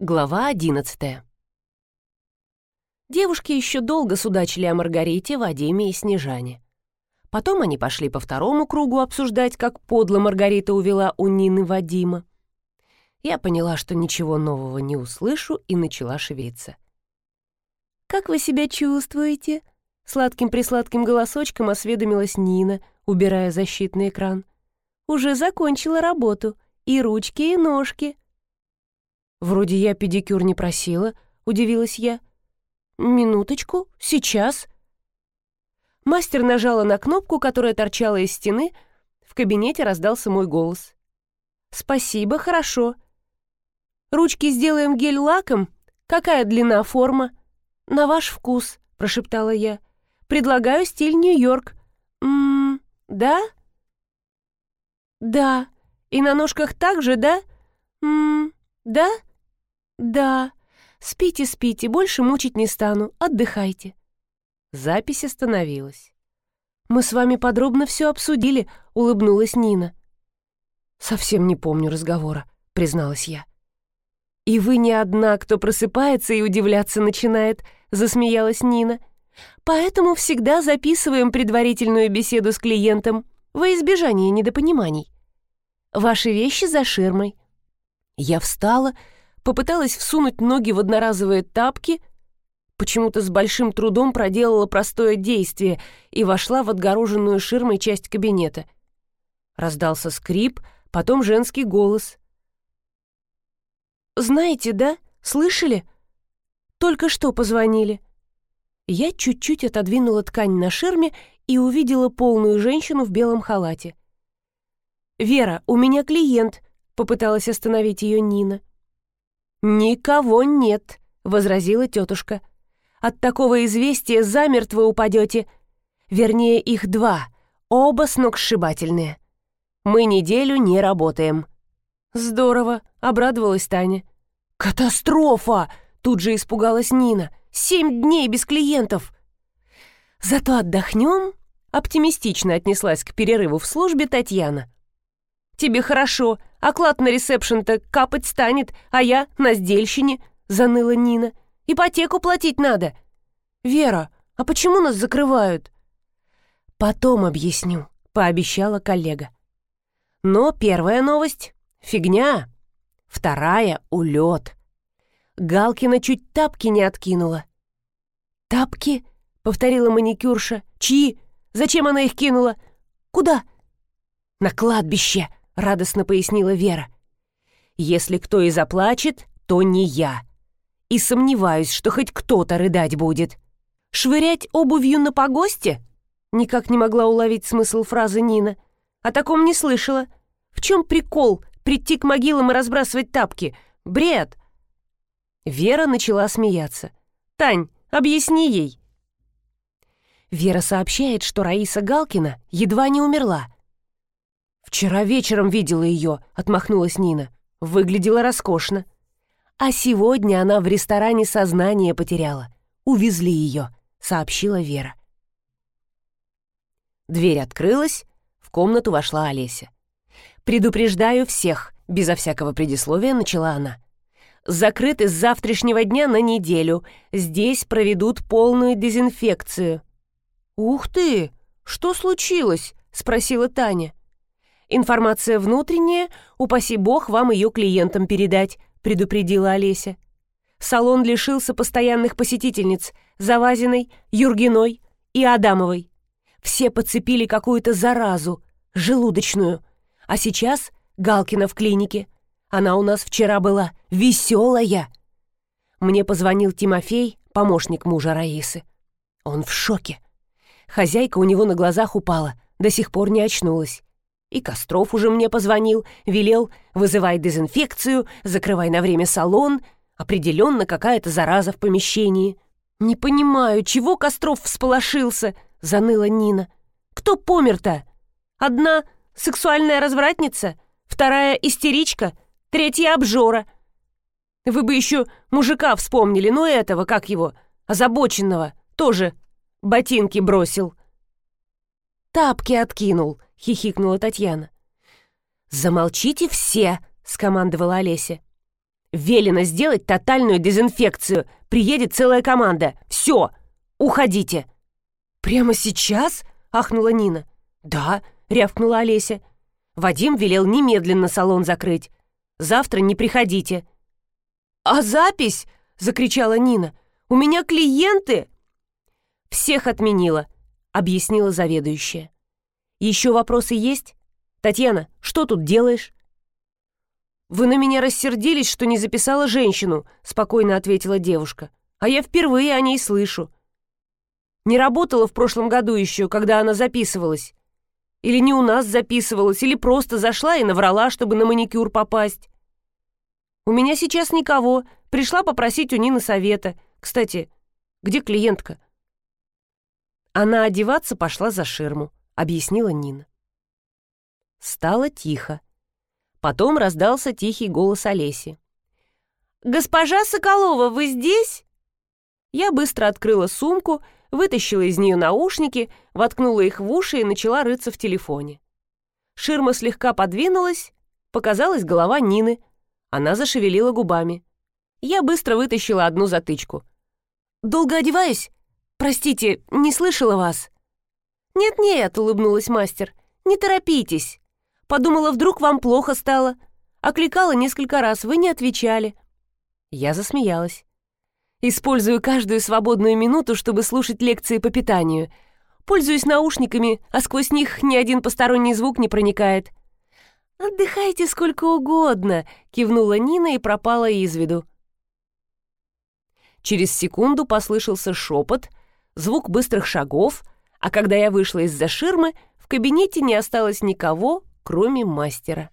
Глава одиннадцатая. Девушки еще долго судачили о Маргарите, Вадиме и Снежане. Потом они пошли по второму кругу обсуждать, как подло Маргарита увела у Нины Вадима. Я поняла, что ничего нового не услышу, и начала шевелиться. «Как вы себя чувствуете?» Сладким-присладким голосочком осведомилась Нина, убирая защитный экран. «Уже закончила работу. И ручки, и ножки». «Вроде я педикюр не просила», — удивилась я. «Минуточку, сейчас». Мастер нажала на кнопку, которая торчала из стены. В кабинете раздался мой голос. «Спасибо, хорошо. Ручки сделаем гель-лаком? Какая длина, форма?» «На ваш вкус», — прошептала я. «Предлагаю стиль Нью-Йорк». «Ммм, да?» «Да. И на ножках также, да?» «Ммм, да?» «Да. Спите, спите, больше мучить не стану. Отдыхайте». Запись остановилась. «Мы с вами подробно все обсудили», — улыбнулась Нина. «Совсем не помню разговора», — призналась я. «И вы не одна, кто просыпается и удивляться начинает», — засмеялась Нина. «Поэтому всегда записываем предварительную беседу с клиентом во избежание недопониманий. Ваши вещи за ширмой». Я встала попыталась всунуть ноги в одноразовые тапки, почему-то с большим трудом проделала простое действие и вошла в отгороженную ширмой часть кабинета. Раздался скрип, потом женский голос. «Знаете, да? Слышали? Только что позвонили». Я чуть-чуть отодвинула ткань на ширме и увидела полную женщину в белом халате. «Вера, у меня клиент», — попыталась остановить ее Нина. «Никого нет», — возразила тетушка. «От такого известия замертво упадете. Вернее, их два, оба сногсшибательные. Мы неделю не работаем». «Здорово», — обрадовалась Таня. «Катастрофа!» — тут же испугалась Нина. «Семь дней без клиентов!» «Зато отдохнем?» — оптимистично отнеслась к перерыву в службе Татьяна. «Тебе хорошо, оклад на ресепшн-то капать станет, а я на сдельщине», — заныла Нина. «Ипотеку платить надо». «Вера, а почему нас закрывают?» «Потом объясню», — пообещала коллега. Но первая новость — фигня, вторая — улет. Галкина чуть тапки не откинула. «Тапки?» — повторила маникюрша. «Чьи? Зачем она их кинула? Куда?» «На кладбище!» — радостно пояснила Вера. «Если кто и заплачет, то не я. И сомневаюсь, что хоть кто-то рыдать будет. Швырять обувью на погосте?» Никак не могла уловить смысл фразы Нина. О таком не слышала. В чем прикол прийти к могилам и разбрасывать тапки? Бред!» Вера начала смеяться. «Тань, объясни ей!» Вера сообщает, что Раиса Галкина едва не умерла. «Вчера вечером видела ее», — отмахнулась Нина. «Выглядела роскошно». «А сегодня она в ресторане сознание потеряла. Увезли ее», — сообщила Вера. Дверь открылась, в комнату вошла Олеся. «Предупреждаю всех», — безо всякого предисловия начала она. «Закрыты с завтрашнего дня на неделю. Здесь проведут полную дезинфекцию». «Ух ты! Что случилось?» — спросила Таня. Информация внутренняя, упаси бог вам ее клиентам передать», — предупредила Олеся. Салон лишился постоянных посетительниц — Завазиной, Юргиной и Адамовой. Все подцепили какую-то заразу, желудочную. А сейчас Галкина в клинике. Она у нас вчера была веселая. Мне позвонил Тимофей, помощник мужа Раисы. Он в шоке. Хозяйка у него на глазах упала, до сих пор не очнулась. И Костров уже мне позвонил, велел, вызывай дезинфекцию, закрывай на время салон. Определенно какая-то зараза в помещении. «Не понимаю, чего Костров всполошился?» — заныла Нина. «Кто помер-то? Одна сексуальная развратница, вторая истеричка, третья обжора. Вы бы еще мужика вспомнили, ну этого, как его, озабоченного, тоже ботинки бросил». «Тапки откинул», — хихикнула Татьяна. «Замолчите все!» — скомандовала Олеся. Велено сделать тотальную дезинфекцию. Приедет целая команда. Все, уходите. Прямо сейчас? Ахнула Нина. Да, рявкнула Олеся. Вадим велел немедленно салон закрыть. Завтра не приходите. А запись? Закричала Нина. У меня клиенты. Всех отменила, объяснила заведующая. Еще вопросы есть? Татьяна, что тут делаешь? «Вы на меня рассердились, что не записала женщину», — спокойно ответила девушка. «А я впервые о ней слышу. Не работала в прошлом году еще, когда она записывалась. Или не у нас записывалась, или просто зашла и наврала, чтобы на маникюр попасть. У меня сейчас никого. Пришла попросить у Нины совета. Кстати, где клиентка?» Она одеваться пошла за ширму, объяснила Нина. Стало тихо. Потом раздался тихий голос Олеси. «Госпожа Соколова, вы здесь?» Я быстро открыла сумку, вытащила из нее наушники, воткнула их в уши и начала рыться в телефоне. Ширма слегка подвинулась, показалась голова Нины. Она зашевелила губами. Я быстро вытащила одну затычку. «Долго одеваюсь? Простите, не слышала вас». «Нет-нет», — улыбнулась мастер, — «не торопитесь. Подумала, вдруг вам плохо стало. Окликала несколько раз, вы не отвечали». Я засмеялась. Использую каждую свободную минуту, чтобы слушать лекции по питанию. Пользуюсь наушниками, а сквозь них ни один посторонний звук не проникает. «Отдыхайте сколько угодно», — кивнула Нина и пропала из виду. Через секунду послышался шепот, звук быстрых шагов, а когда я вышла из-за ширмы, в кабинете не осталось никого, кроме мастера.